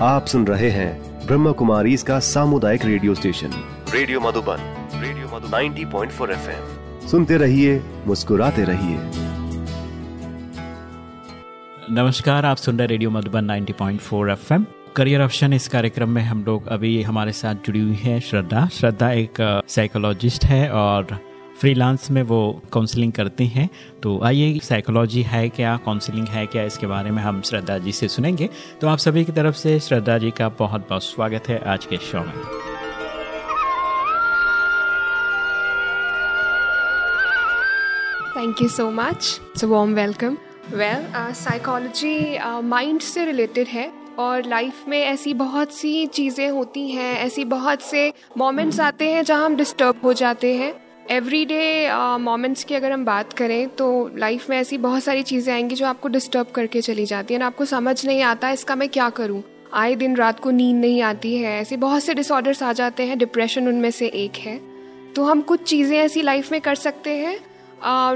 आप सुन रहे हैं ब्रह्म कुमारी इसका सामुदायिक radio station. Radio Madhuban radio Madhu 90.4 point सुनते रहिए मुस्कुराते रहिए। नमस्कार आप सुन रहे radio Madhuban 90.4 FM. Career option इस कार्यक्रम में हम लोग अभी हमारे साथ जुड़ी हुई है श्रद्धा। श्रद्धा एक साइकोलॉजिस्ट है और फ्रीलांस में वो काउंसलिंग करती हैं। तो आइए साइकोलॉजी है क्या? काउंसलिंग है क्या? इसके बारे में हम श्रद्धा जी से सुनेंगे। तो आप सभी की तरफ़ से श्रद्धा जी का बहुत बहुत स्वागत है आज के शो में। Thank you so much it's a warm welcome well psychology mind से रिलेटेड है और लाइफ में ऐसी बहुत सी चीज़ें होती हैं ऐसी बहुत से मोमेंट्स आते हैं जहाँ हम डिस्टर्ब हो जाते हैं। एवरी डे मोमेंट्स की अगर हम बात करें तो लाइफ में ऐसी बहुत सारी चीज़ें आएँगी जो आपको डिस्टर्ब करके चली जाती हैं आपको समझ नहीं आता इसका मैं क्या करूँ। आए दिन रात को नींद नहीं आती है ऐसे बहुत से डिसऑर्डर्स आ जाते हैं डिप्रेशन उनमें से एक है। तो हम कुछ चीज़ें ऐसी लाइफ में कर सकते हैं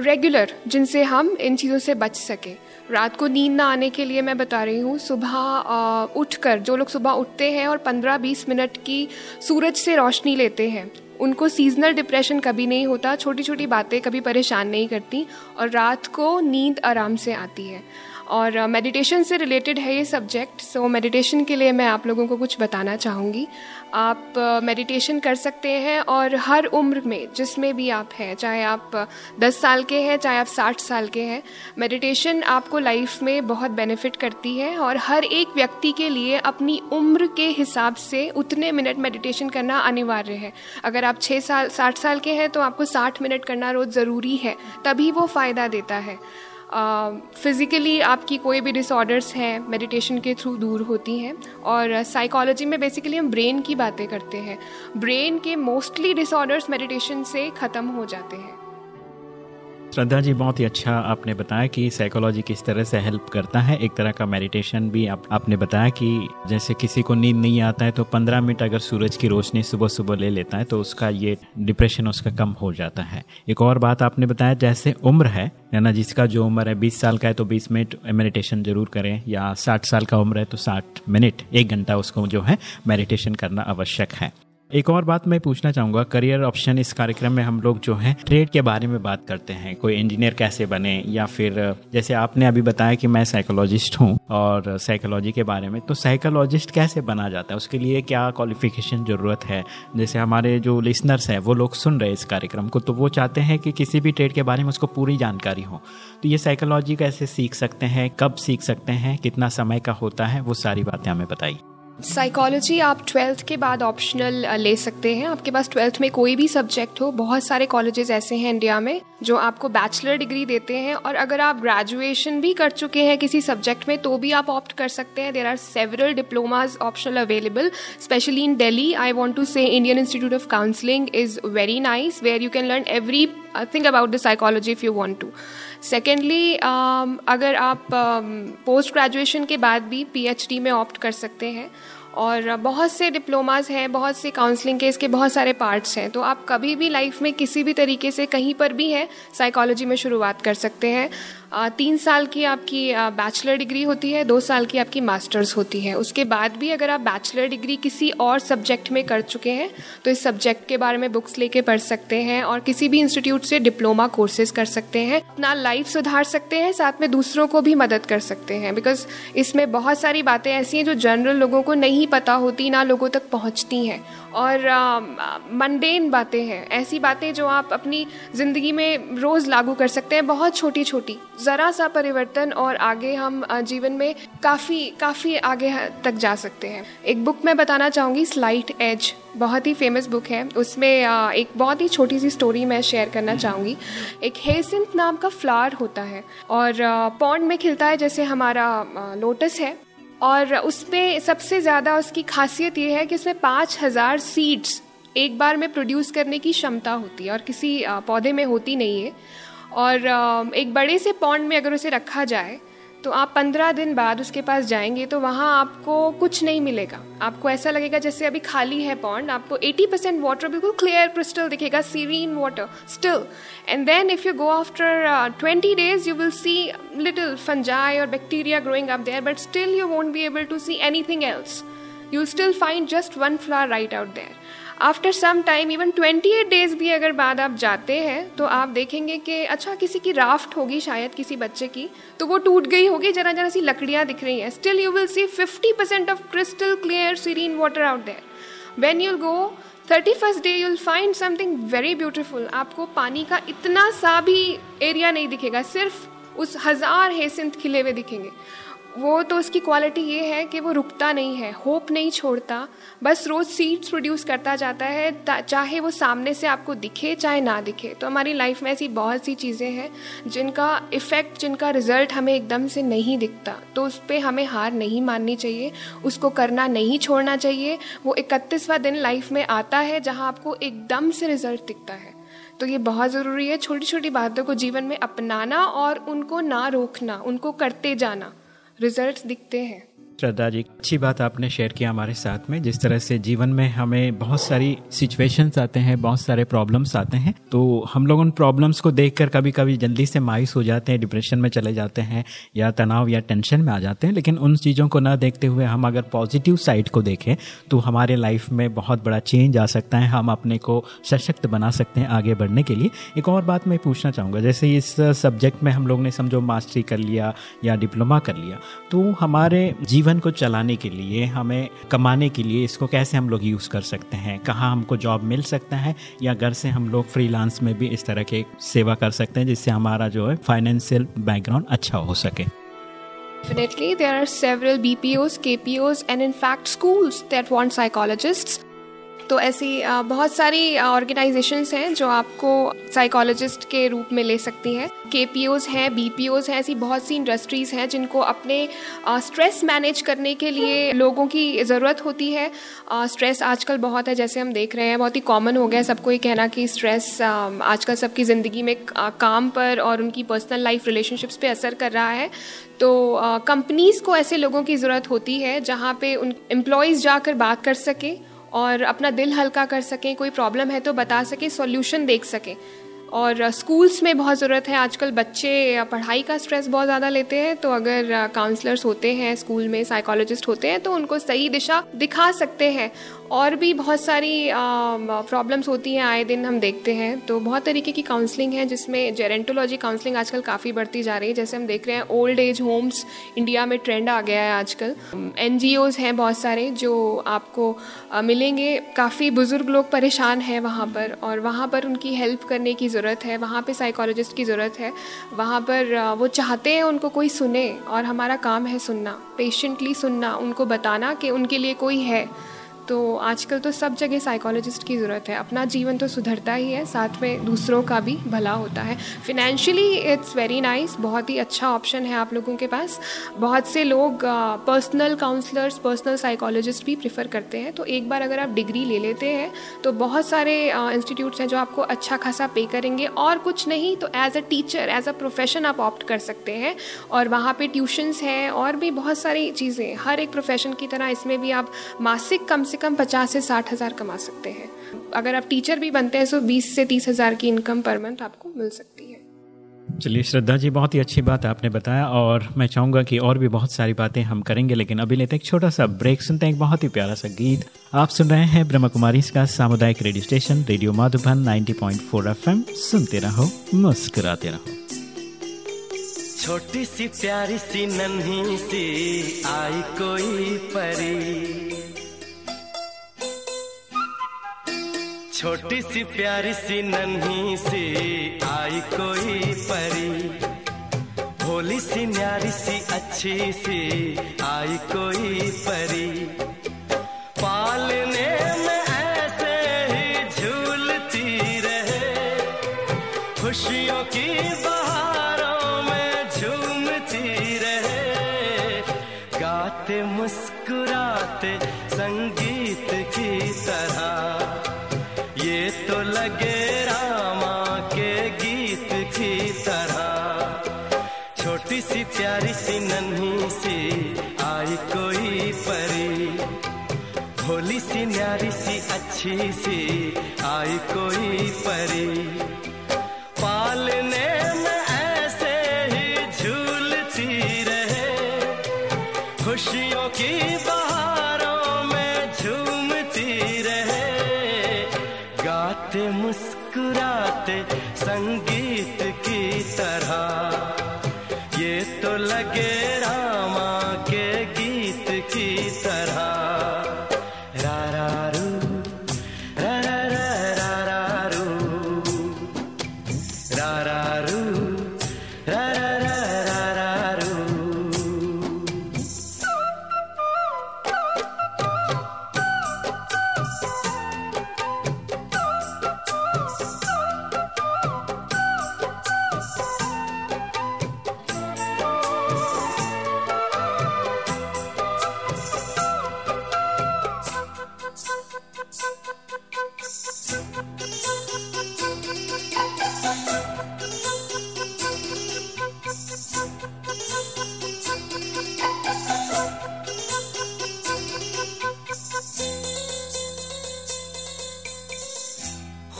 रेगुलर uh, जिनसे हम इन चीज़ों से बच सकें। रात को नींद ना आने के लिए मैं बता रही हूँ सुबह uh, उठकर जो लोग सुबह उठते हैं और 15-20 मिनट की सूरज से रोशनी लेते हैं उनको सीजनल डिप्रेशन कभी नहीं होता छोटी छोटी बातें कभी परेशान नहीं करती और रात को नींद आराम से आती है। और मेडिटेशन uh, से रिलेटेड है ये सब्जेक्ट सो मेडिटेशन के लिए मैं आप लोगों को कुछ बताना चाहूँगी। आप मेडिटेशन कर सकते हैं और हर उम्र में जिसमें भी आप हैं चाहे आप uh, 10 साल के हैं चाहे आप 60 साल के हैं मेडिटेशन आपको लाइफ में बहुत बेनिफिट करती है और हर एक व्यक्ति के लिए अपनी उम्र के हिसाब से उतने मिनट मेडिटेशन करना अनिवार्य है। अगर आप 6 साल 60 साल के हैं तो आपको 60 मिनट करना रोज़ ज़रूरी है तभी वो फ़ायदा देता है। फिज़िकली uh, आपकी कोई भी डिसऑर्डर्स हैं मेडिटेशन के थ्रू दूर होती हैं और साइकोलॉजी uh, में बेसिकली हम ब्रेन की बातें करते हैं। ब्रेन के मोस्टली डिसऑर्डर्स मेडिटेशन से ख़त्म हो जाते हैं। श्रद्धा जी बहुत ही अच्छा आपने बताया कि साइकोलॉजी किस तरह से हेल्प करता है। एक तरह का मेडिटेशन भी आप, आपने बताया कि जैसे किसी को नींद नहीं आता है तो 15 मिनट अगर सूरज की रोशनी सुबह सुबह ले लेता है तो उसका ये डिप्रेशन उसका कम हो जाता है। एक और बात आपने बताया जैसे उम्र है ना जिसका जो उम्र है बीस साल का है तो बीस मिनट मेडिटेशन ज़रूर करें या साठ साल का उम्र है तो साठ मिनट एक घंटा उसको जो है मेडिटेशन करना आवश्यक है। एक और बात मैं पूछना चाहूँगा। करियर ऑप्शन इस कार्यक्रम में हम लोग जो है ट्रेड के बारे में बात करते हैं। कोई इंजीनियर कैसे बने या फिर, जैसे आपने अभी बताया कि मैं साइकोलॉजिस्ट हूँ और साइकोलॉजी के बारे में तो साइकोलॉजिस्ट कैसे बना जाता है? उसके लिए क्या क्वालिफिकेशन ज़रूरत है? जैसे हमारे जो लिसनर्स हैं, वो लोग सुन रहे हैं इस कार्यक्रम को तो वो चाहते हैं कि किसी भी ट्रेड के बारे में उसको पूरी जानकारी हो। तो ये साइकोलॉजी कैसे सीख सकते हैं? कब सीख सकते हैं? कितना समय का होता है? वो सारी बातें हमें बताइए। साइकोलॉजी आप ट्वेल्थ के बाद ऑप्शनल ले सकते हैं। आपके पास ट्वेल्थ में कोई भी सब्जेक्ट हो, बहुत सारे कॉलेजेस ऐसे हैं इंडिया में, जो आपको बैचलर डिग्री देते हैं। और अगर आप ग्रेजुएशन भी कर चुके हैं किसी सब्जेक्ट में तो भी आप ऑप्ट कर सकते हैं। There are several diplomas optional available specially in Delhi I want to say Indian Institute of Counselling is very nice where you can learn every think about the psychology if you want to secondly अगर आप post um, graduation के बाद भी PhD में opt कर सकते हैं और बहुत से डिप्लोमाज हैं बहुत से काउंसलिंग के इसके बहुत सारे पार्ट्स हैं तो आप कभी भी लाइफ में किसी भी तरीके से कहीं पर भी हैं साइकोलॉजी में शुरुआत कर सकते हैं। तीन साल की आपकी बैचलर डिग्री होती है, दो साल की आपकी मास्टर्स होती है। उसके बाद भी अगर आप बैचलर डिग्री किसी और सब्जेक्ट में कर चुके हैं तो इस सब्जेक्ट के बारे में बुक्स लेके पढ़ सकते हैं और किसी भी इंस्टीट्यूट से डिप्लोमा कोर्सेज कर सकते हैं, अपना लाइफ सुधार सकते हैं, साथ में दूसरों को भी मदद कर सकते हैं। बिकॉज़ इसमें बहुत सारी बातें ऐसी हैं जो जनरल लोगों को नहीं पता होती, ना लोगों तक पहुँचती हैं। और मंडेन बातें हैं, ऐसी बातें जो आप अपनी ज़िंदगी में रोज़ लागू कर सकते हैं, बहुत छोटी छोटी ज़रा सा परिवर्तन और आगे हम जीवन में काफ़ी काफ़ी आगे तक जा सकते हैं। एक बुक मैं बताना चाहूँगी स्लाइट एज बहुत ही फ़ेमस बुक है। उसमें एक बहुत ही छोटी सी स्टोरी मैं शेयर करना चाहूँगी। एक हेसिंथ नाम का फ्लावर होता है और पौंड में खिलता है जैसे हमारा लोटस है। और उसमें सबसे ज़्यादा उसकी खासियत ये है कि उसमें पाँच हज़ार सीड्स एक बार में प्रोड्यूस करने की क्षमता होती है और किसी पौधे में होती नहीं है। और एक बड़े से पॉन्ड में अगर उसे रखा जाए तो आप पंद्रह दिन बाद उसके पास जाएँगे तो वहाँ आपको कुछ नहीं मिलेगा। आपको ऐसा लगेगा जैसे अभी खाली है पॉन्ड आपको 80 परसेंट वाटर बिल्कुल क्लियर क्रिस्टल दिखेगा serene water still and then if you go after twenty days you will see little fungi और bacteria growing up there but still you won't be able to see anything else you still find just one flower right out there after some time even 28 days भी अगर बाद आप जाते हैं तो आप देखेंगे कि अच्छा किसी की राफ्ट होगी शायद किसी बच्चे की तो वो टूट गई होगी जरा जरा सी लकड़ियाँ दिख रही हैं। Still you will see 50 percent of crystal clear serene water out there when you'll go thirty first day you'll find something very beautiful आपको पानी का इतना सा भी एरिया नहीं दिखेगा, सिर्फ़ उस हज़ार हेसिंथ खिले हुए दिखेंगे। वो तो उसकी क्वालिटी ये है कि वो रुकता नहीं है होप नहीं छोड़ता, बस रोज़ सीड्स प्रोड्यूस करता जाता है चाहे वो सामने से आपको दिखे, चाहे ना दिखे। तो हमारी लाइफ में ऐसी बहुत सी चीज़ें हैं जिनका इफ़ेक्ट जिनका रिज़ल्ट हमें एकदम से नहीं दिखता। तो उस पर हमें हार नहीं माननी चाहिए, उसको करना नहीं छोड़ना चाहिए। वो इकतीसवा दिन लाइफ में आता है जहाँ आपको एकदम से रिज़ल्ट दिखता है। तो ये बहुत ज़रूरी है छोटी छोटी बातों को जीवन में अपनाना और उनको ना रोकना, उनको करते जाना। रिजल्ट्स दिखते हैं। श्रद्धा जी, अच्छी बात आपने शेयर किया हमारे साथ में। जिस तरह से जीवन में हमें बहुत सारी सिचुएशंस आते हैं, बहुत सारे प्रॉब्लम्स आते हैं तो हम लोग उन प्रॉब्लम्स को देखकर कभी कभी जल्दी से मायूस हो जाते हैं डिप्रेशन में चले जाते हैं, या तनाव या टेंशन में आ जाते हैं। लेकिन उन चीज़ों को ना देखते हुए हम अगर पॉजिटिव साइड को देखें तो हमारे लाइफ में बहुत बड़ा चेंज आ सकता है। हम अपने को सशक्त बना सकते हैं आगे बढ़ने के लिए। एक और बात मैं पूछना चाहूँगा, जैसे इस सब्जेक्ट में हम लोग ने समझो मास्टरी कर लिया या डिप्लोमा कर लिया तो हमारे जीवन जीवन को चलाने के लिए हमें कमाने के लिए इसको कैसे हम लोग यूज़ कर सकते हैं? कहाँ हमको जॉब मिल सकता है? या घर से हम लोग फ्रीलांस में भी इस तरह के सेवा कर सकते हैं जिससे हमारा जो है फाइनेंशियल बैकग्राउंड अच्छा हो सके? Definitely, there are several BPOs, KPOs, and in fact, schools that want psychologists. तो ऐसी बहुत सारी ऑर्गेनाइजेशंस हैं जो आपको साइकोलॉजिस्ट के रूप में ले सकती हैं। के पी ओज हैं बी पी ओज हैं, ऐसी बहुत सी इंडस्ट्रीज़ हैं जिनको अपने स्ट्रेस मैनेज करने के लिए लोगों की ज़रूरत होती है। स्ट्रेस आजकल बहुत है, जैसे हम देख रहे हैं, बहुत ही कॉमन हो गया सबको ये कहना कि स्ट्रेस आजकल सबकी ज़िंदगी में काम पर और उनकी पर्सनल लाइफ रिलेशनशिप्स पे असर कर रहा है। तो कंपनीज़ को ऐसे लोगों की ज़रूरत होती है जहाँ पे उन एम्प्लॉयज़ जाकर बात कर सकें और अपना दिल हल्का कर सकें, कोई प्रॉब्लम है तो बता सकें सॉल्यूशन देख सकें। और स्कूल्स में बहुत ज़रूरत है। आजकल बच्चे पढ़ाई का स्ट्रेस बहुत ज़्यादा लेते हैं तो अगर काउंसलर्स होते हैं स्कूल में साइकोलॉजिस्ट होते हैं तो उनको सही दिशा दिखा सकते हैं। और भी बहुत सारी प्रॉब्लम्स होती हैं, आए दिन हम देखते हैं। तो बहुत तरीके की काउंसलिंग है, जिसमें जेरेंटोलॉजी काउंसलिंग आजकल काफ़ी बढ़ती जा रही है। जैसे हम देख रहे हैं ओल्ड एज होम्स इंडिया में ट्रेंड आ गया है आजकल। एन हैं बहुत सारे, जो आपको मिलेंगे। काफ़ी बुज़ुर्ग लोग परेशान हैं वहाँ पर, और वहाँ पर उनकी हेल्प करने की ज़रूरत है। वहाँ पर साइकोलॉजिस्ट की ज़रूरत है। वहाँ पर वो चाहते हैं उनको कोई सुने, और हमारा काम है सुनना पेशेंटली सुनना, उनको बताना कि उनके लिए कोई है। तो आजकल तो सब जगह साइकोलॉजिस्ट की ज़रूरत है। अपना जीवन तो सुधरता ही है, साथ में दूसरों का भी भला होता है। फिनेंशियली इट्स वेरी नाइस बहुत ही अच्छा ऑप्शन है आप लोगों के पास। बहुत से लोग पर्सनल काउंसलर्स पर्सनल साइकोलॉजिस्ट भी प्रेफर करते हैं। तो एक बार अगर आप डिग्री ले लेते हैं तो बहुत सारे इंस्टीट्यूट्स हैं जो आपको अच्छा खासा पे करेंगे। और कुछ नहीं तो as a teacher as a profession आप ऑप्ट कर सकते हैं। और वहाँ पे ट्यूशन्स हैं और भी बहुत सारी चीज़ें। हर एक प्रोफेशन की तरह इसमें भी आप मासिक, कम से कम पचास से साठ हज़ार कमा सकते हैं। अगर आप टीचर भी बनते हैं तो बीस से तीस हज़ार की इनकम पर मंथ आपको मिल सकती है। चलिए श्रद्धा जी बहुत ही अच्छी बात आपने बताया और मैं चाहूँगा कि और भी बहुत सारी बातें हम करेंगे लेकिन अभी लेते एक छोटा सा ब्रेक सुनते हैं एक बहुत ही प्यारा सा गीत। आप सुन रहे हैं ब्रह्म कुमारी इसका सामुदायिक radio station radio Madhuban 90.4 FM सुनते रहो मुस्कुराते रहो। छोटी सी प्यारी सी नन्ही सी आई कोई परी। छोटी सी प्यारी सी नन्ही सी आई कोई परी। भोली सी, न्यारी सी, अच्छी सी आई कोई परी। पालने में ऐसे ही झूलती रहे। खुशियों की बहारों में झूमती रहे। गाते मुस्कुराते सी नन्ही सी आई कोई परी। भोली सी न्यारी सी अच्छी सी आई कोई परी। पालने में ऐसे ही झूलती रहे। खुशियों की बहारों में झूमती रहे। गाते मुस्कुराते संगीत की तरह।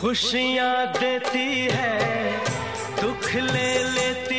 खुशियाँ देती है दुख ले लेती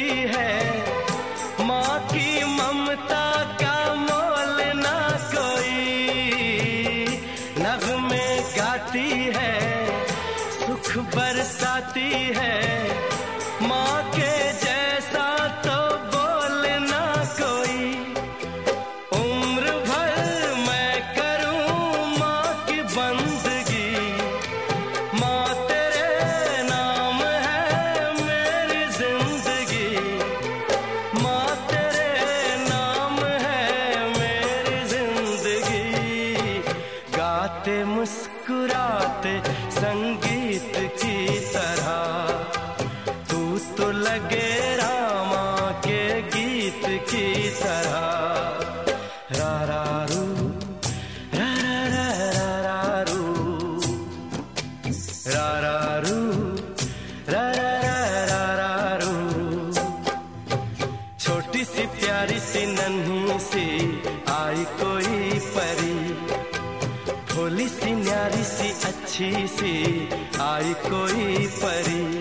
अच्छी सी आई कोई परी।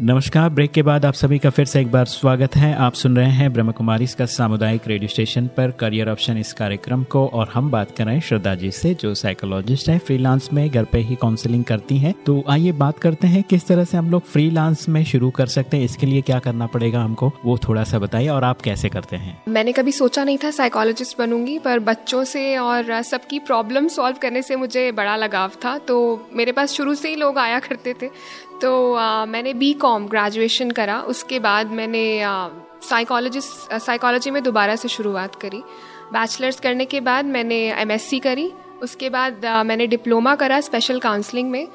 नमस्कार, ब्रेक के बाद आप सभी का फिर से एक बार स्वागत है। आप सुन रहे हैं ब्रह्म कुमारी इसका सामुदायिक रेडियो स्टेशन पर करियर ऑप्शन इस कार्यक्रम को और हम बात कर रहे हैं श्रद्धा जी से, जो साइकोलॉजिस्ट है फ्रीलांस में घर पे ही काउंसलिंग करती हैं। तो आइए बात करते हैं, किस तरह से हम लोग फ्रीलांस में शुरू कर सकते हैं, इसके लिए क्या करना पड़ेगा हमको, वो थोड़ा सा बताइए और आप कैसे करते हैं? मैंने कभी सोचा नहीं था साइकोलॉजिस्ट बनूँगी, पर बच्चों से और सबकी प्रॉब्लम सॉल्व करने से मुझे बड़ा लगाव था। तो मेरे पास शुरू से ही लोग आया करते थे तो मैंने बी कॉम ग्रेजुएशन करा। उसके बाद मैंने साइकोलॉजिस्ट साइकोलॉजी में दोबारा से शुरुआत करी। बैचलर्स करने के बाद मैंने एमएससी करी। उसके बाद मैंने डिप्लोमा करा स्पेशल काउंसलिंग में।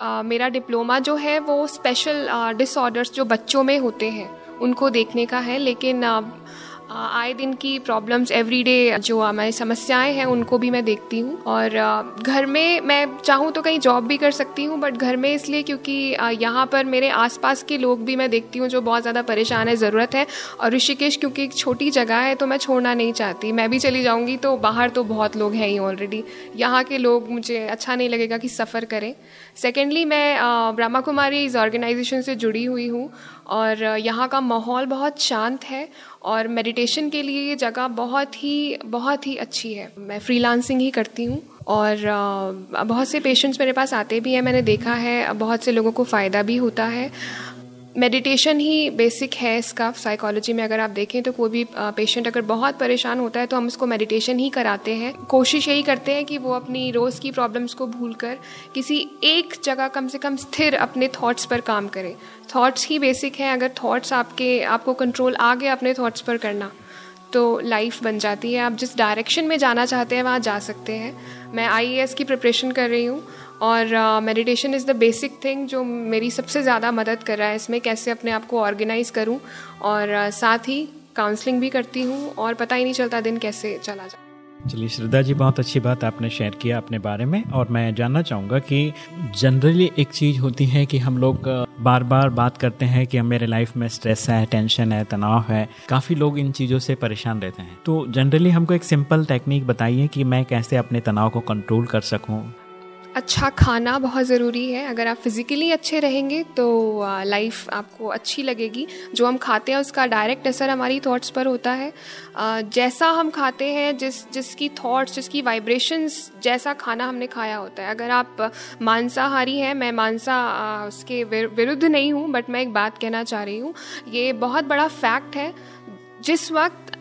आ, मेरा डिप्लोमा जो है वो स्पेशल डिसऑर्डर्स जो बच्चों में होते हैं उनको देखने का है। लेकिन आए दिन की प्रॉब्लम्स एवरीडे जो हमारी समस्याएँ हैं, उनको भी मैं देखती हूँ। और घर में मैं चाहूँ तो कहीं जॉब भी कर सकती हूँ बट घर में इसलिए क्योंकि यहाँ पर मेरे आसपास के लोग भी मैं देखती हूँ जो बहुत ज़्यादा परेशान है, ज़रूरत है। और ऋषिकेश क्योंकि एक छोटी जगह है तो मैं छोड़ना नहीं चाहती। मैं भी चली जाऊँगी तो बाहर तो बहुत लोग हैं ही ऑलरेडी यहाँ के लोग मुझे अच्छा नहीं लगेगा कि सफ़र करें। सेकेंडली मैं ब्रह्मा कुमारी इस ऑर्गेनाइजेशन से जुड़ी हुई हूँ। और, यहाँ का माहौल बहुत शांत है। और मेडिटेशन के लिए ये जगह बहुत ही बहुत ही अच्छी है। मैं फ्रीलांसिंग ही करती हूँ और बहुत से पेशेंट्स मेरे पास आते भी हैं, मैंने देखा है, बहुत से लोगों को फ़ायदा भी होता है। मेडिटेशन ही बेसिक है इसका साइकोलॉजी में अगर आप देखें तो कोई भी पेशेंट अगर बहुत परेशान होता है तो हम उसको मेडिटेशन ही कराते हैं। कोशिश यही करते हैं कि वो अपनी रोज़ की प्रॉब्लम्स को भूल कर किसी एक जगह कम से कम स्थिर अपने थॉट्स पर काम करें। थॉट्स ही बेसिक हैं, अगर थॉट्स आपके, आपको कंट्रोल आ गया अपने थॉट्स पर करना तो लाइफ बन जाती है। आप जिस डायरेक्शन में जाना चाहते हैं, वहाँ जा सकते हैं। मैं आईएएस की प्रिपरेशन कर रही हूँ। और meditation is the basic thing जो मेरी सबसे ज़्यादा मदद कर रहा है। इसमें कैसे अपने आप को ऑर्गेनाइज करूँ और uh, साथ ही काउंसलिंग भी करती हूँ और पता ही नहीं चलता दिन कैसे चला जाए। चलिए श्रद्धा जी बहुत अच्छी बात आपने शेयर किया अपने बारे में और मैं जानना चाहूँगा कि जनरली एक चीज़ होती है कि हम लोग बार बार बात करते हैं कि मेरे लाइफ में स्ट्रेस है टेंशन है तनाव है। काफ़ी लोग इन चीज़ों से परेशान रहते हैं। तो जनरली हमको एक सिंपल टेक्निक बताइए कि मैं कैसे अपने तनाव को कंट्रोल कर सकूँ। अच्छा खाना बहुत ज़रूरी है। अगर आप फिज़िकली अच्छे रहेंगे तो लाइफ आपको अच्छी लगेगी। जो हम खाते हैं उसका डायरेक्ट असर हमारी थॉट्स पर होता है। जैसा हम खाते हैं, जिस, जिसकी थॉट्स जिसकी वाइब्रेशंस जैसा खाना हमने खाया होता है। अगर आप मांसाहारी हैं, मैं मांसा उसके विरुद्ध नहीं हूँ बट मैं एक बात कहना चाह रही हूँ। ये बहुत बड़ा फैक्ट है। जिस वक्त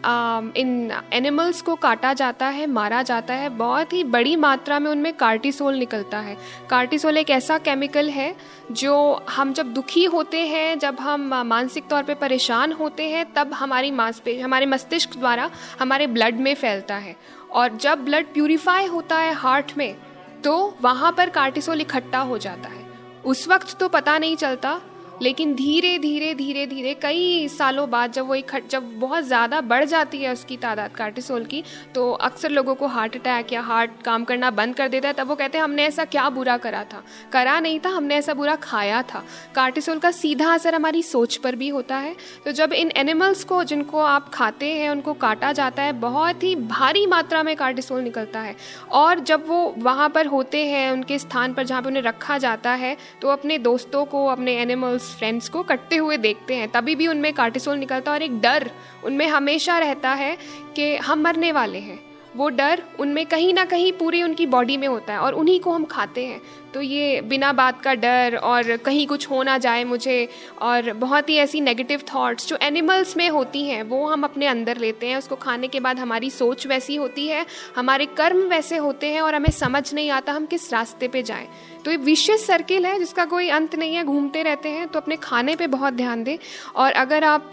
इन एनिमल्स को काटा जाता है, मारा जाता है, बहुत ही बड़ी मात्रा में उनमें कार्टिसोल निकलता है। कार्टिसोल एक ऐसा केमिकल है जो हम जब दुखी होते हैं, जब हम मानसिक तौर पे परेशान होते हैं, तब हमारी मांसपेश हमारे मस्तिष्क द्वारा हमारे ब्लड में फैलता है। और जब ब्लड प्यूरिफाई होता है हार्ट में तो वहाँ पर कार्टिसोल इकट्ठा हो जाता है। उस वक्त तो पता नहीं चलता लेकिन धीरे धीरे धीरे धीरे, कई सालों बाद जब वो इकट्ठ जब बहुत ज़्यादा बढ़ जाती है उसकी तादाद कार्टिसोल की तो अक्सर लोगों को हार्ट अटैक या हार्ट काम करना बंद कर देता है। तब वो कहते हैं, हमने ऐसा क्या बुरा करा था? करा नहीं था, हमने ऐसा बुरा खाया था। कार्टिसोल का सीधा असर हमारी सोच पर भी होता है। तो जब इन एनिमल्स को, जिनको आप खाते हैं, उनको काटा जाता है, बहुत ही भारी मात्रा में कार्टिसोल निकलता है। और जब वो वहाँ पर होते हैं, उनके स्थान पर जहाँ पर उन्हें रखा जाता है तो अपने दोस्तों को, अपने एनिमल्स फ्रेंड्स को कटते हुए देखते हैं, तभी भी उनमें कार्टिसोल निकलता है और एक डर उनमें हमेशा रहता है कि हम मरने वाले हैं। वो डर उनमें कहीं ना कहीं पूरी उनकी बॉडी में होता है और उन्हीं को हम खाते हैं। तो ये बिना बात का डर और कहीं कुछ हो ना जाए मुझे और बहुत ही ऐसी नेगेटिव थॉट्स जो एनिमल्स में होती हैं, वो हम अपने अंदर लेते हैं। उसको खाने के बाद हमारी सोच वैसी होती है, हमारे कर्म वैसे होते हैं और हमें समझ नहीं आता हम किस रास्ते पे जाएँ। तो ये विशेष सर्किल है जिसका कोई अंत नहीं है, घूमते रहते हैं तो अपने खाने पे बहुत ध्यान दें। और अगर आप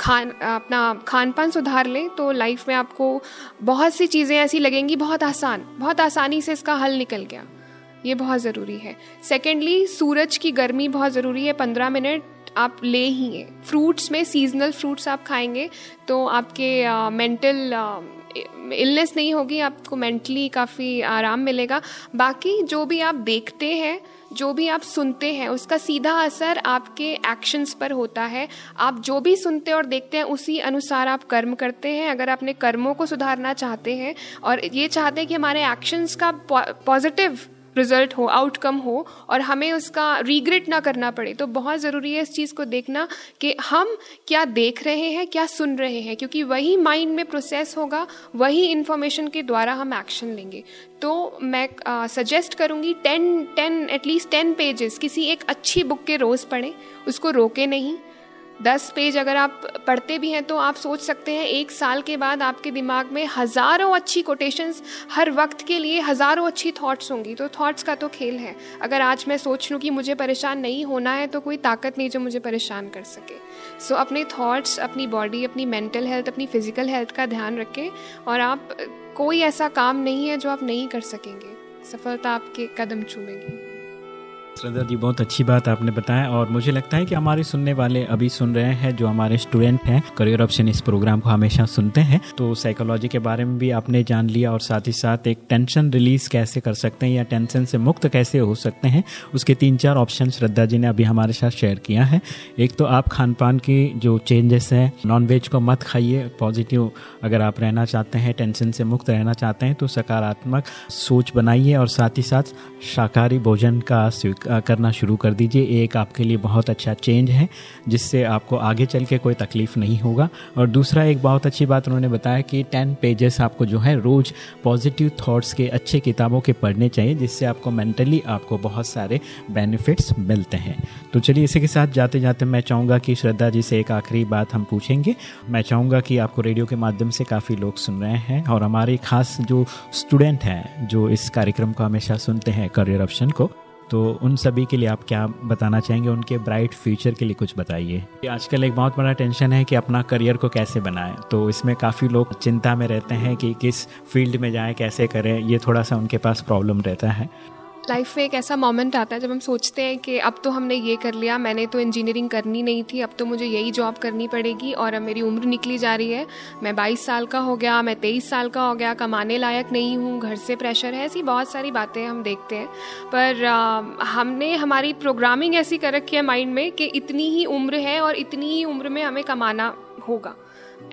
खान, अपना खान पान सुधार लें तो लाइफ में आपको बहुत सी चीज़ें ऐसी लगेंगी, बहुत आसान, बहुत आसानी से इसका हल निकल गया। ये बहुत ज़रूरी है। सेकेंडली सूरज की गर्मी बहुत ज़रूरी है। पंद्रह मिनट आप ले ही हैं। फ्रूट्स में सीजनल फ्रूट्स आप खाएँगे तो आपके मेंटल इलनेस नहीं होगी, आपको मेंटली काफ़ी आराम मिलेगा। बाकी जो भी आप देखते हैं, जो भी आप सुनते हैं, उसका सीधा असर आपके एक्शंस पर होता है। आप जो भी सुनते और देखते हैं, उसी अनुसार आप कर्म करते हैं। अगर अपने कर्मों को सुधारना चाहते हैं और ये चाहते हैं कि हमारे एक्शंस का पॉजिटिव रिज़ल्ट हो आउटकम हो और हमें उसका रिग्रेट ना करना पड़े। तो बहुत ज़रूरी है इस चीज़ को देखना कि हम क्या देख रहे हैं, क्या सुन रहे हैं, क्योंकि वही माइंड में प्रोसेस होगा, वही इन्फॉर्मेशन के द्वारा हम एक्शन लेंगे। तो मैं सजेस्ट करूँगी ten ten at least ten pages किसी एक अच्छी बुक के रोज़ पढ़ें, उसको रोके नहीं दस पेज अगर आप पढ़ते भी हैं तो आप सोच सकते हैं एक साल के बाद आपके दिमाग में हज़ारों अच्छी कोटेशंस हर वक्त के लिए हज़ारों अच्छी थॉट्स होंगी। तो थॉट्स का तो खेल है। अगर आज मैं सोच लूँ कि मुझे परेशान नहीं होना है तो कोई ताकत नहीं जो मुझे परेशान कर सके। सो so, अपने थॉट्स अपनी बॉडी अपनी मेंटल हेल्थ अपनी फ़िज़िकल हेल्थ का ध्यान रखें और आप कोई ऐसा काम नहीं है जो आप नहीं कर सकेंगे। सफलता आपके कदम चूमेगी। श्रद्धा जी बहुत अच्छी बात आपने बताया और मुझे लगता है कि हमारे सुनने वाले अभी सुन रहे हैं जो हमारे स्टूडेंट हैं करियर ऑप्शन इस प्रोग्राम को हमेशा सुनते हैं। तो साइकोलॉजी के बारे में भी आपने जान लिया और साथ ही साथ एक टेंशन रिलीज़ कैसे कर सकते हैं या टेंशन से मुक्त कैसे हो सकते हैं, उसके तीन चार ऑप्शन श्रद्धा जी ने अभी हमारे साथ शेयर किया है। एक तो आप खान पान जो चेंजेस हैं नॉनवेज को मत खाइए पॉजिटिव अगर आप रहना चाहते हैं टेंशन से मुक्त रहना चाहते हैं तो सकारात्मक सोच बनाइए और साथ ही साथ शाकाहारी भोजन का करना शुरू कर दीजिए। एक आपके लिए बहुत अच्छा चेंज है, जिससे आपको आगे चल के कोई तकलीफ़ नहीं होगा। और दूसरा, एक बहुत अच्छी बात उन्होंने बताया कि टेन पेजेस आपको जो है, रोज़ पॉजिटिव थाट्स के अच्छे किताबों के पढ़ने चाहिए, जिससे आपको मेंटली आपको बहुत सारे बेनिफिट्स मिलते हैं। तो चलिए, इसी के साथ जाते जाते मैं चाहूँगा कि श्रद्धा जी से एक आखिरी बात हम पूछेंगे। मैं चाहूँगा कि आपको रेडियो के माध्यम से काफ़ी लोग सुन रहे हैं, और हमारे खास जो स्टूडेंट हैं, जो इस कार्यक्रम को हमेशा सुनते हैं, करियर ऑप्शन को तो उन सभी के लिए आप क्या बताना चाहेंगे? उनके ब्राइट फ्यूचर के लिए कुछ बताइए। आजकल एक बहुत बड़ा टेंशन है कि अपना करियर को कैसे बनाएँ। तो इसमें काफ़ी लोग चिंता में रहते हैं कि किस फ़ील्ड में जाएँ, कैसे करें, ये थोड़ा सा उनके पास प्रॉब्लम रहता है। लाइफ में एक ऐसा मोमेंट आता है जब हम सोचते हैं कि अब तो हमने ये कर लिया मैंने तो इंजीनियरिंग करनी नहीं थी अब तो मुझे यही जॉब करनी पड़ेगी और अब मेरी उम्र निकली जा रही है। मैं 22 साल का हो गया मैं 23 साल का हो गया कमाने लायक नहीं हूँ घर से प्रेशर है ऐसी बहुत सारी बातें हम देखते हैं। पर आ, हमने हमारी प्रोग्रामिंग ऐसी कर रखी है माइंड में कि इतनी ही उम्र है और इतनी ही उम्र में हमें कमाना होगा।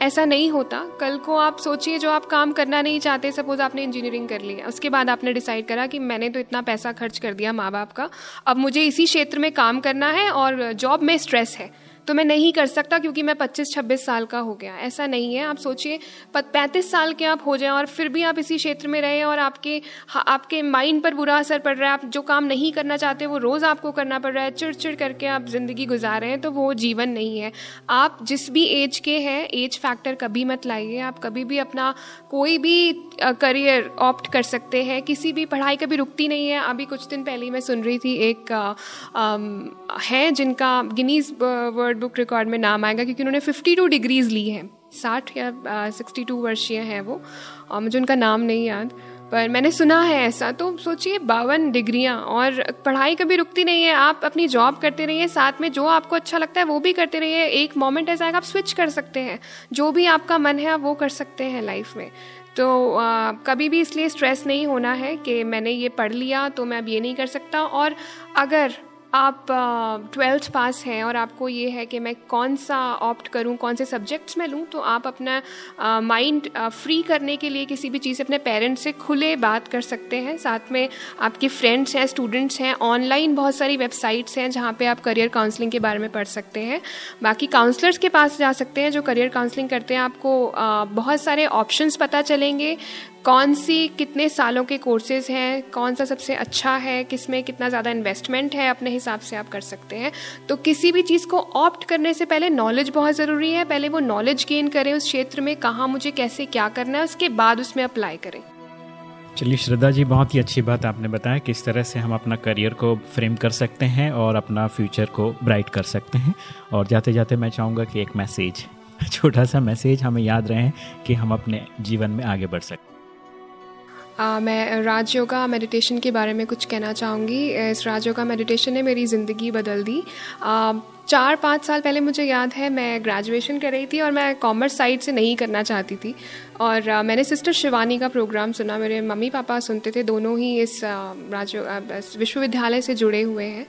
ऐसा नहीं होता। कल को आप सोचिए, जो आप काम करना नहीं चाहते, सपोज़ आपने इंजीनियरिंग कर लिया। उसके बाद आपने डिसाइड करा कि मैंने तो इतना पैसा खर्च कर दिया माँ बाप का। अब मुझे इसी क्षेत्र में काम करना है और जॉब में स्ट्रेस है। तो मैं नहीं कर सकता क्योंकि मैं 25-26 साल का हो गया। ऐसा नहीं है। आप सोचिए पैंतीस साल के आप हो जाएँ और फिर भी आप इसी क्षेत्र में रहें और आपके आपके माइंड पर बुरा असर पड़ रहा है। आप जो काम नहीं करना चाहते, वो रोज़ आपको करना पड़ रहा है। चिड़चिड़ करके आप ज़िंदगी गुजार रहे हैं तो वो जीवन नहीं है। आप जिस भी एज के हैं, एज फैक्टर कभी मत लाइए। आप कभी भी अपना कोई भी करियर ऑप्ट कर सकते हैं। किसी भी पढ़ाई कभी रुकती नहीं है। अभी कुछ दिन पहले मैं सुन रही थी एक है जिनका Guinness world world book record में नाम आएगा क्योंकि उन्होंने 52 डिग्रीज ली हैं। साठ या सिक्सटी टू वर्षीय हैं वो। और मुझे उनका नाम नहीं याद। पर मैंने सुना है ऐसा तो सोचिए बावन डिग्रियाँ। और पढ़ाई कभी रुकती नहीं है आप अपनी जॉब करते रहिए साथ में जो आपको अच्छा लगता है वो भी करते रहिए। एक मोमेंट ऐसा है आप स्विच कर सकते हैं। जो भी आपका मन है आप वो कर सकते हैं लाइफ में। तो आ, कभी भी इसलिए स्ट्रेस नहीं होना है कि मैंने ये पढ़ लिया तो मैं अब ये नहीं कर सकता। और अगर आप ट्वेल्थ पास हैं और आपको ये है कि मैं कौन सा ऑप्ट करूँ, कौन से सब्जेक्ट्स में लूँ तो आप अपना माइंड फ्री करने के लिए किसी भी चीज़ अपने पेरेंट्स से खुले बात कर सकते हैं। साथ में आपके फ्रेंड्स हैं स्टूडेंट्स हैं ऑनलाइन बहुत सारी वेबसाइट्स हैं जहाँ पे आप करियर काउंसलिंग के बारे में पढ़ सकते हैं। बाकी काउंसलर्स के पास जा सकते हैं जो करियर काउंसलिंग करते हैं। आपको बहुत सारे ऑप्शंस पता चलेंगे। कौन सी कितने सालों के कोर्सेज हैं, कौन सा सबसे अच्छा है किसमें कितना ज़्यादा इन्वेस्टमेंट है, अपने हिसाब से आप कर सकते हैं। तो किसी भी चीज़ को ऑप्ट करने से पहले नॉलेज बहुत ज़रूरी है। पहले वो नॉलेज गेन करें उस क्षेत्र में, कहाँ मुझे कैसे क्या करना है, उसके बाद उसमें अप्लाई करें। चलिए, श्रद्धा जी, बहुत ही अच्छी बात आपने बताया किस तरह से हम अपना करियर को फ्रेम कर सकते हैं और अपना फ्यूचर को ब्राइट कर सकते हैं। और जाते जाते मैं चाहूँगा कि एक मैसेज छोटा सा मैसेज हमें याद रहे कि हम अपने जीवन में आगे बढ़ सकते आ, मैं राज योगा मेडिटेशन के बारे में कुछ कहना चाहूँगी। इस राज योगा मेडिटेशन ने मेरी ज़िंदगी बदल दी। आ, चार पाँच साल पहले मुझे याद है मैं ग्रेजुएशन कर रही थी और मैं कॉमर्स साइड से नहीं करना चाहती थी। और आ, मैंने सिस्टर शिवानी का प्रोग्राम सुना मेरे मम्मी पापा सुनते थे दोनों ही इस राज विश्वविद्यालय से जुड़े हुए हैं।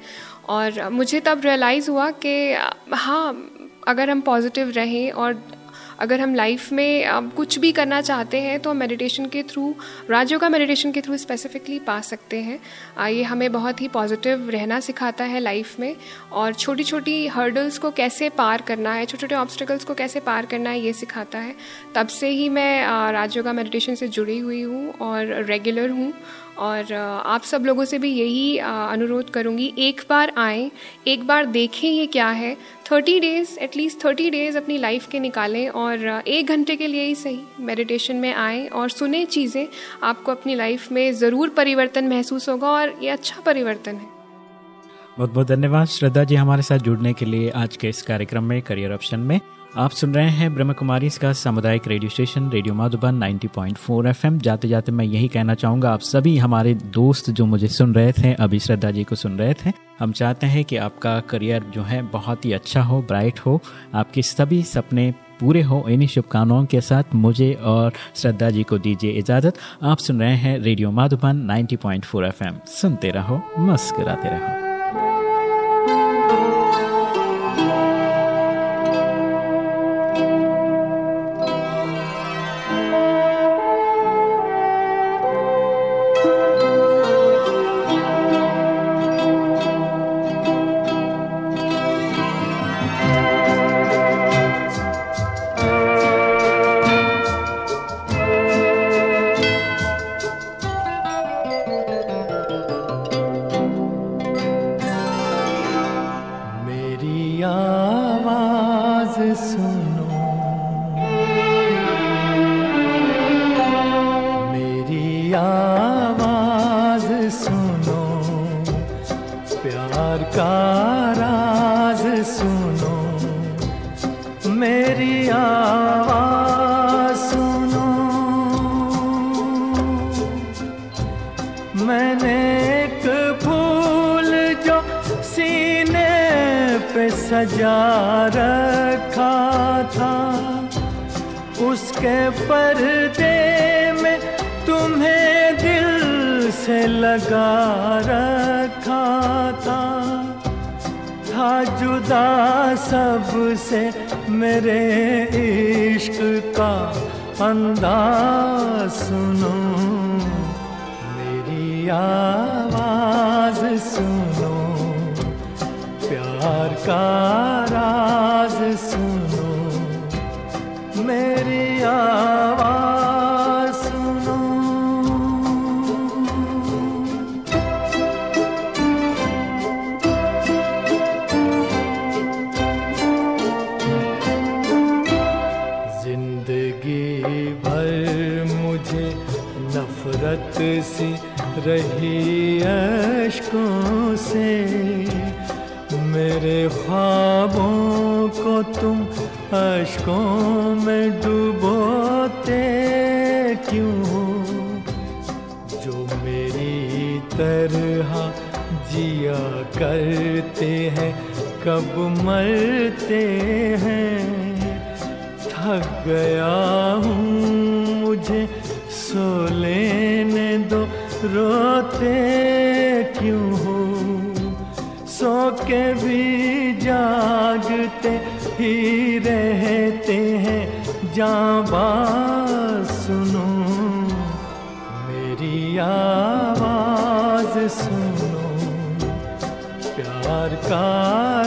और मुझे तब रियलाइज़ हुआ कि हाँ अगर हम पॉजिटिव रहें और अगर हम लाइफ में कुछ भी करना चाहते हैं तो हम मेडिटेशन के थ्रू राजयोग का मेडिटेशन के थ्रू स्पेसिफिकली पा सकते हैं। ये हमें बहुत ही पॉजिटिव रहना सिखाता है लाइफ में। और छोटी छोटी हर्डल्स को कैसे पार करना है छोटे छोटे ऑब्स्टिकल्स को कैसे पार करना है, ये सिखाता है। तब से ही मैं राजयोगा मेडिटेशन से जुड़ी हुई हूँ और रेगुलर हूँ। और आप सब लोगों से भी यही अनुरोध करूँगी, एक बार आएँ, एक बार देखें ये क्या है। Thirty days at least thirty days अपनी लाइफ के निकालें और एक घंटे के लिए ही सही मेडिटेशन में आएँ और सुने चीज़ें। आपको अपनी लाइफ में ज़रूर परिवर्तन महसूस होगा और ये अच्छा परिवर्तन है। बहुत बहुत धन्यवाद। श्रद्धा जी हमारे साथ जुड़ने के लिए आज के इस कार्यक्रम में करियर ऑप्शन में। आप सुन रहे हैं ब्रह्म कुमारी इसका सामुदायिक radio station, radio Madhuban 90.4 FM. जाते जाते मैं यही कहना चाहूँगा, आप सभी हमारे दोस्त जो मुझे सुन रहे थे, अभी श्रद्धा जी को सुन रहे थे, हम चाहते हैं कि आपका करियर जो है बहुत ही अच्छा हो, ब्राइट हो, आपके सभी सपने पूरे हो। इन्हीं शुभकामनाओं के साथ मुझे और श्रद्धा जी को दीजिए इजाज़त। आप सुन रहे हैं रेडियो माधुबन 90.4 एफएम। सुनते रहो, मस्कराते रहो। मेरी आवाज़ सुनो। मैंने एक फूल जो सीने पे सजा रखा था, उसके पर्दे में तुम्हें दिल से लगा रखा था। था जुदा सबसे मेरे इश्क का अंदाज सुनो। मेरी आवाज़ सुनो। प्यार का राज सुनो। मेरी आवाज़ से रही अशकों से, मेरे ख्वाबों को तुम अशकों में डुबोते क्यों हो? जो मेरी तरह जिया करते हैं, कब मरते हैं? थक गया रोते क्यों हो? सो के भी जागते ही रहते हैं। जाबा सुनो, मेरी आवाज़ सुनो, प्यार का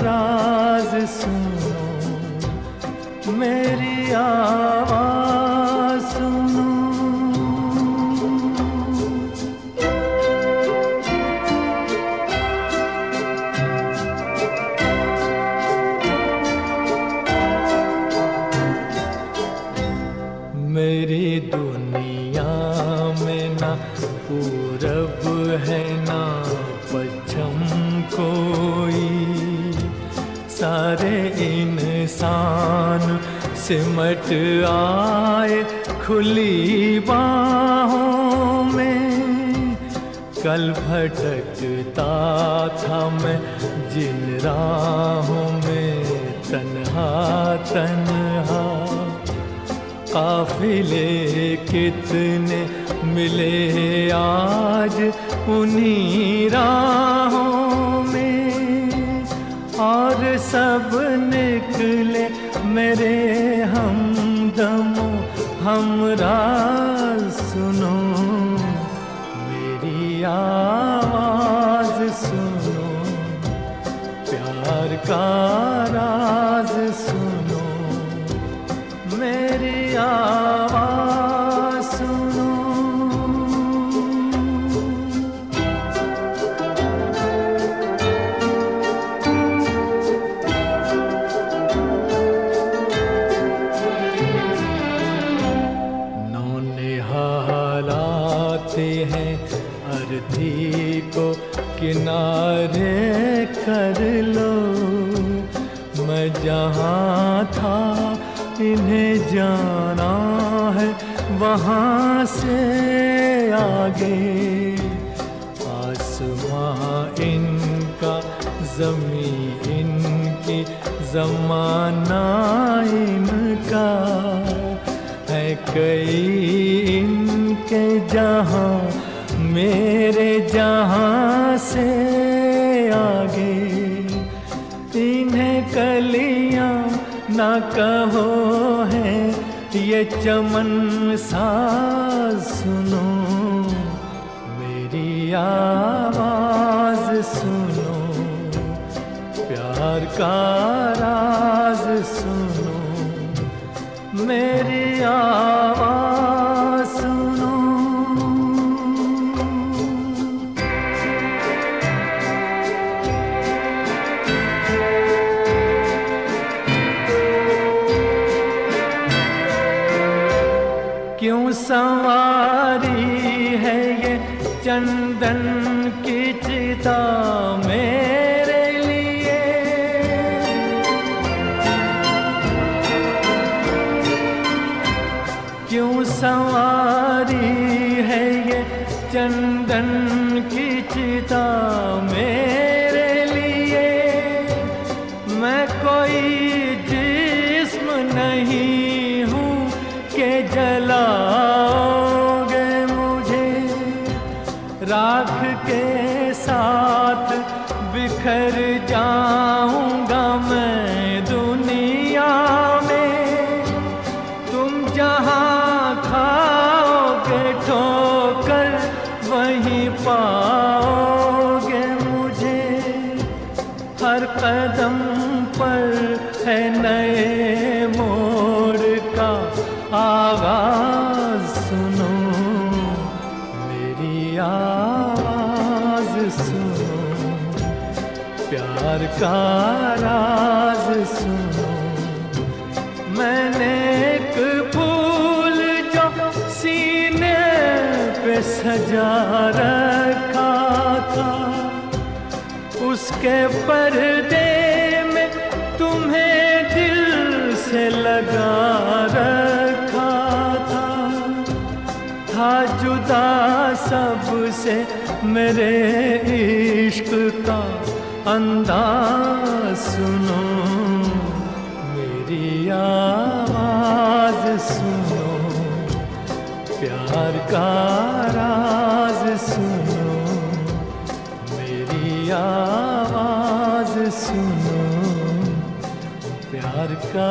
राज सुनो, मेरी आवाज़ सिमट आए खुली बाहों में। कल भटकता था मैं जिन राहों में, तन्हा तन्हा। काफिले कितने मिले आज उन्हीं राहों में। और सब निकले मेरे हमरा वहाँ से आगे? आसमां इनका जमी इनकी, जमाना इनका। है कई इनके जहाँ, मेरे जहाँ से आगे। इन्हें कलियाँ ना कहो ये चमन सा सुनो मेरी आवाज़ सुनो प्यार का राज सुनो मेरी आवाज़ सवारी है ये चंदन की चिता मेरे लिए। क्यों संवारी है ये चंदन का राज सुनो। मैंने एक फूल जो सीने पे सजा रखा था। उसके पर्दे में तुम्हें दिल से लगा रखा था। था जुदा सबसे मेरे इश्क का। अंदाज सुनो मेरी आवाज़ सुनो प्यार का राज सुनो मेरी आवाज़ सुनो प्यार का